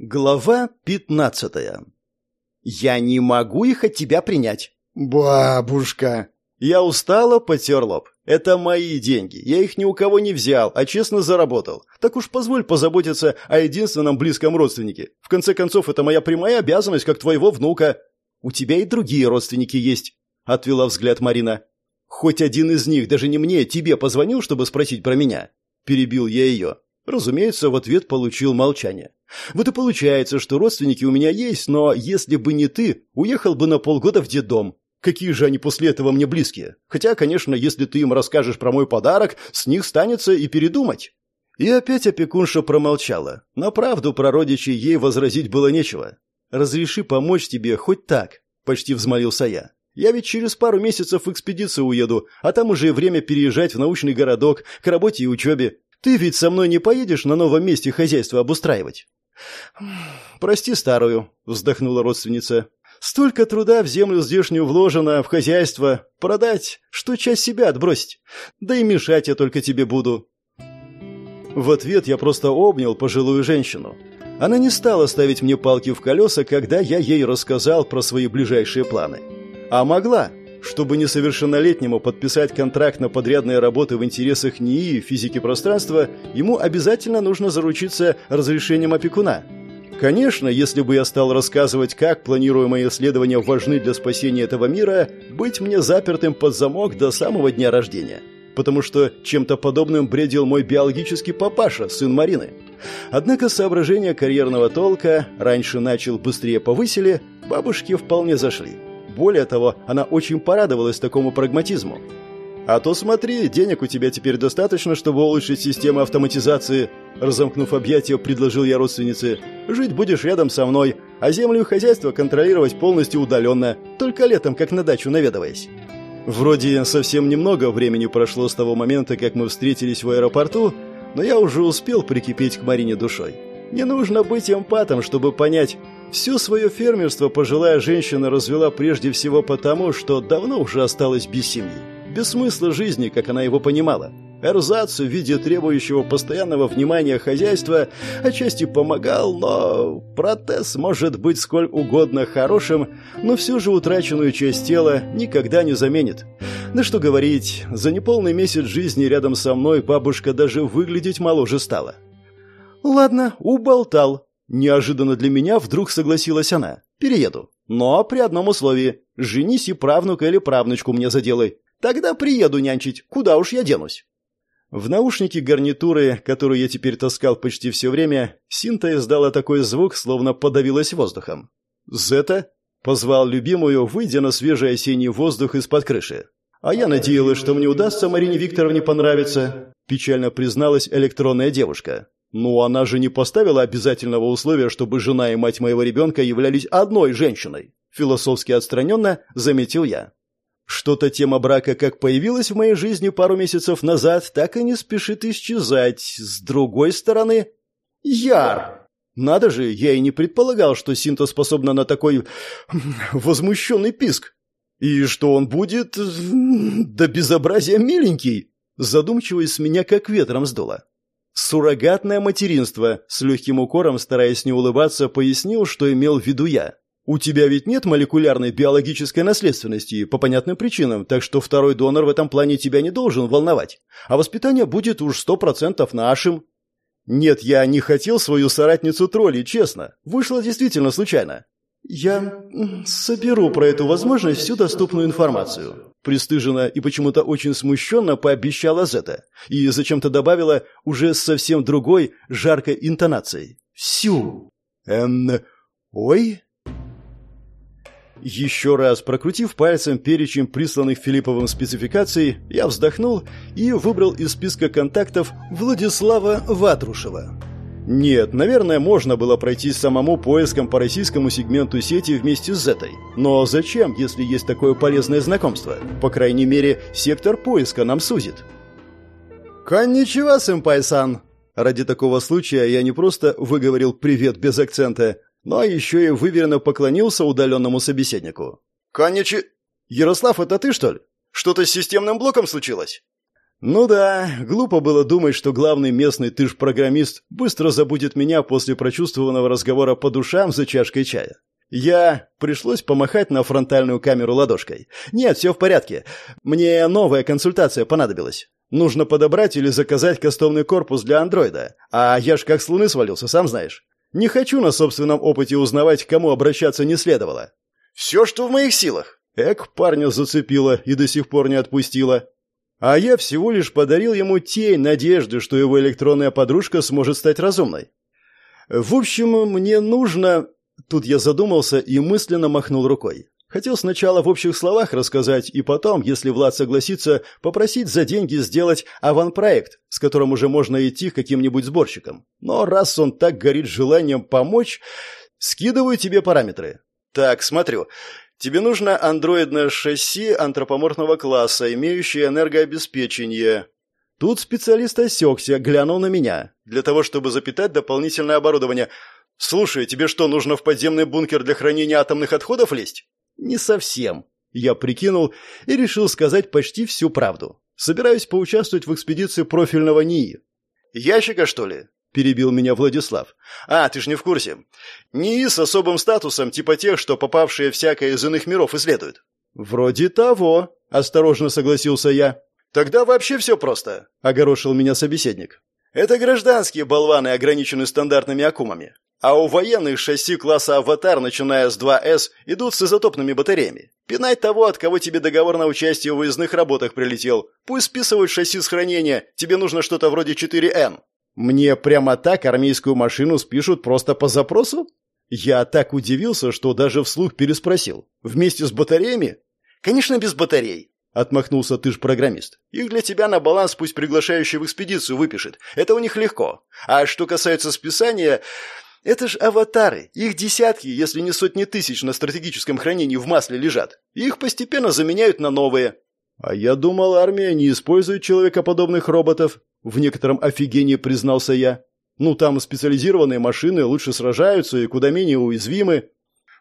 Глава пятнадцатая. «Я не могу их от тебя принять». «Бабушка!» Я устало потер лоб. «Это мои деньги. Я их ни у кого не взял, а честно заработал. Так уж позволь позаботиться о единственном близком родственнике. В конце концов, это моя прямая обязанность, как твоего внука». «У тебя и другие родственники есть», — отвела взгляд Марина. «Хоть один из них, даже не мне, тебе позвонил, чтобы спросить про меня?» Перебил я ее. Разумеется, в ответ получил молчание. Вот и получается, что родственники у меня есть, но если бы не ты, уехал бы на полгода в детдом. Какие же они после этого мне близкие? Хотя, конечно, если ты им расскажешь про мой подарок, с них станется и передумать. И опять опекунша промолчала. На правду про родичей ей возразить было нечего. «Разреши помочь тебе хоть так», — почти взмолился я. «Я ведь через пару месяцев в экспедицию уеду, а там уже время переезжать в научный городок, к работе и учебе. Ты ведь со мной не поедешь на новом месте хозяйство обустраивать?» «Прости старую», — вздохнула родственница. «Столько труда в землю здешнюю вложено, в хозяйство. Продать, что часть себя отбросить. Да и мешать я только тебе буду». В ответ я просто обнял пожилую женщину. Она не стала ставить мне палки в колеса, когда я ей рассказал про свои ближайшие планы. А могла. Чтобы несовершеннолетнему подписать контракт на подрядные работы в интересах НИИ физики пространства, ему обязательно нужно заручиться разрешением опекуна. Конечно, если бы я стал рассказывать, как планируемые исследования важны для спасения этого мира, быть мне запертым под замок до самого дня рождения. Потому что чем-то подобным бредил мой биологический папаша, сын Марины. Однако соображения карьерного толка раньше начал, быстрее повысили, бабушки вполне зашли. Более того, она очень порадовалась такому прагматизму. «А то смотри, денег у тебя теперь достаточно, чтобы улучшить систему автоматизации», разомкнув объятия, предложил я родственнице. «Жить будешь рядом со мной, а землю и хозяйство контролировать полностью удаленно, только летом, как на дачу наведываясь». Вроде совсем немного времени прошло с того момента, как мы встретились в аэропорту, но я уже успел прикипеть к Марине душой. Не нужно быть эмпатом, чтобы понять, все свое фермерство пожилая женщина развела прежде всего потому, что давно уже осталась без семьи, без смысла жизни, как она его понимала. Эрзац в виде требующего постоянного внимания хозяйства отчасти помогал, но протез может быть сколь угодно хорошим, но все же утраченную часть тела никогда не заменит. Да что говорить, за неполный месяц жизни рядом со мной бабушка даже выглядеть моложе стала. «Ладно, уболтал», Неожиданно для меня вдруг согласилась она. «Перееду. Но при одном условии. Женись и правнука или правнучку мне заделай. Тогда приеду нянчить. Куда уж я денусь?» В наушнике гарнитуры, которую я теперь таскал почти все время, Синта издала такой звук, словно подавилась воздухом. «Зета?» — позвал любимую, выйдя на свежий осенний воздух из-под крыши. «А я надеялась, что мне удастся Марине Викторовне понравиться», — печально призналась электронная девушка. «Ну, она же не поставила обязательного условия, чтобы жена и мать моего ребенка являлись одной женщиной», философски отстраненно заметил я. Что-то тема брака как появилась в моей жизни пару месяцев назад, так и не спешит исчезать. С другой стороны... Яр! Надо же, я и не предполагал, что Синта способна на такой... возмущенный писк. И что он будет... до безобразия миленький. Задумчивость меня как ветром сдуло. Суррогатное материнство, с легким укором, стараясь не улыбаться, пояснил, что имел в виду я. У тебя ведь нет молекулярной биологической наследственности по понятным причинам, так что второй донор в этом плане тебя не должен волновать. А воспитание будет уж сто процентов нашим. Нет, я не хотел свою соратницу тролли, честно. Вышло действительно случайно. Я соберу про эту возможность всю доступную информацию. Пристыженно и почему-то очень смущенно пообещала Зета. И зачем-то добавила уже совсем другой, жаркой интонацией. «Всю». «Эм... Ой?» Еще раз прокрутив пальцем перечень присланных Филипповым спецификаций, я вздохнул и выбрал из списка контактов Владислава Ватрушева. Нет, наверное, можно было пройти самому поиском по российскому сегменту сети вместе с Зетой. Но зачем, если есть такое полезное знакомство? По крайней мере, сектор поиска нам сузит. «Конничева, сэмпай-сан!» Ради такого случая я не просто выговорил «привет» без акцента, но еще и выверенно поклонился удаленному собеседнику. «Конничи... Ярослав, это ты, что ли? Что-то с системным блоком случилось?» Ну да, глупо было думать, что главный местный тыш-программист быстро забудет меня после прочувствованного разговора по душам за чашкой чая. Я... Пришлось помахать на фронтальную камеру ладошкой. Нет, все в порядке. Мне новая консультация понадобилась. Нужно подобрать или заказать кастомный корпус для андроида. А я ж как с луны свалился, сам знаешь. Не хочу на собственном опыте узнавать, к кому обращаться не следовало. Все, что в моих силах. Эк, парня зацепила и до сих пор не отпустила. А я всего лишь подарил ему тень надежды, что его электронная подружка сможет стать разумной. В общем, мне нужно... Тут я задумался и мысленно махнул рукой. Хотел сначала в общих словах рассказать, и потом, если Влад согласится, попросить за деньги сделать аванпроект, с которым уже можно идти к каким-нибудь сборщикам. Но раз он так горит желанием помочь, скидываю тебе параметры. Так, смотрю. Тебе нужно андроидное шасси антропоморфного класса, имеющее энергообеспечение. Тут специалист осекся, глянул на меня. Для того, чтобы запитать дополнительное оборудование. Слушай, тебе что, нужно в подземный бункер для хранения атомных отходов лезть? Не совсем. Я прикинул и решил сказать почти всю правду. Собираюсь поучаствовать в экспедиции профильного НИИ. Ящика, что ли? — перебил меня Владислав. «А, ты ж не в курсе. НИИ с особым статусом, типа тех, что попавшие всякое из иных миров исследуют». «Вроде того», — осторожно согласился я. «Тогда вообще все просто», — огорошил меня собеседник. «Это гражданские болваны, ограничены стандартными аккумами. А у военных шасси класса «Аватар», начиная с 2С, идут с изотопными батареями. Пинать того, от кого тебе договор на участие в выездных работах прилетел. Пусть списывают шасси с хранения, тебе нужно что-то вроде 4Н. Мне прямо так армейскую машину спишут просто по запросу? Я так удивился, что даже вслух переспросил. Вместе с батареями? Конечно, без батарей. Отмахнулся ты ж программист. Их для тебя на баланс пусть приглашающий в экспедицию выпишет. Это у них легко. А что касается списания... Это ж аватары. Их десятки, если не сотни тысяч на стратегическом хранении в масле лежат. Их постепенно заменяют на новые. А я думал, армия не использует человекоподобных роботов. В некотором офигении признался я. Ну, там специализированные машины лучше сражаются и куда менее уязвимы.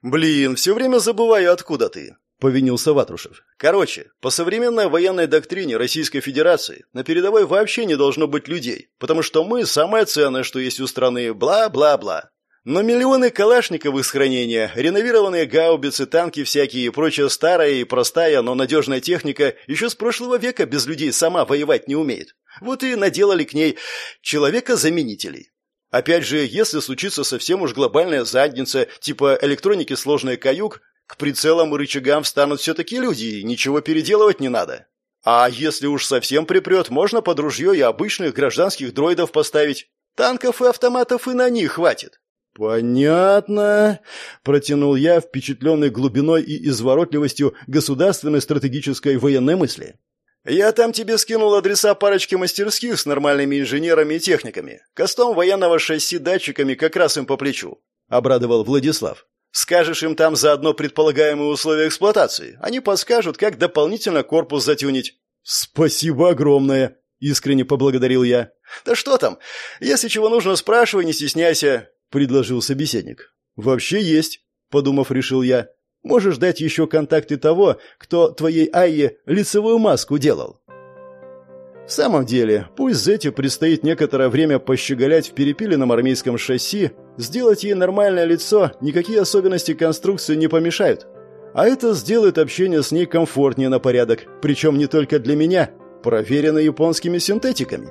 Блин, все время забываю, откуда ты. — повинился Ватрушев. «Короче, по современной военной доктрине Российской Федерации на передовой вообще не должно быть людей, потому что мы самое ценное, что есть у страны, бла-бла-бла. Но миллионы калашниковых с хранения, реновированные гаубицы, танки всякие и прочая старая и простая, но надежная техника еще с прошлого века без людей сама воевать не умеет. Вот и наделали к ней человека-заменителей. Опять же, если случится совсем уж глобальная задница, типа электроники сложный каюк, к прицелам и рычагам встанут все-таки люди, и ничего переделывать не надо. А если уж совсем припрет, можно под ружье и обычных гражданских дроидов поставить. Танков и автоматов и на них хватит. «Понятно», — протянул я, впечатленный глубиной и изворотливостью государственной стратегической военной мысли. «Я там тебе скинул адреса парочки мастерских с нормальными инженерами и техниками. Костом военного шасси датчиками как раз им по плечу», — обрадовал Владислав. «Скажешь им там заодно предполагаемые условия эксплуатации. Они подскажут, как дополнительно корпус затюнить». «Спасибо огромное», — искренне поблагодарил я. «Да что там? Если чего нужно, спрашивай, не стесняйся», — предложил собеседник. «Вообще есть», — подумав, решил я. Можешь дать еще контакты того, кто твоей Айе лицевую маску делал. В самом деле, пусть Зете предстоит некоторое время пощеголять в перепиленном армейском шасси, сделать ей нормальное лицо, никакие особенности конструкции не помешают. А это сделает общение с ней комфортнее на порядок, причем не только для меня, проверено японскими синтетиками.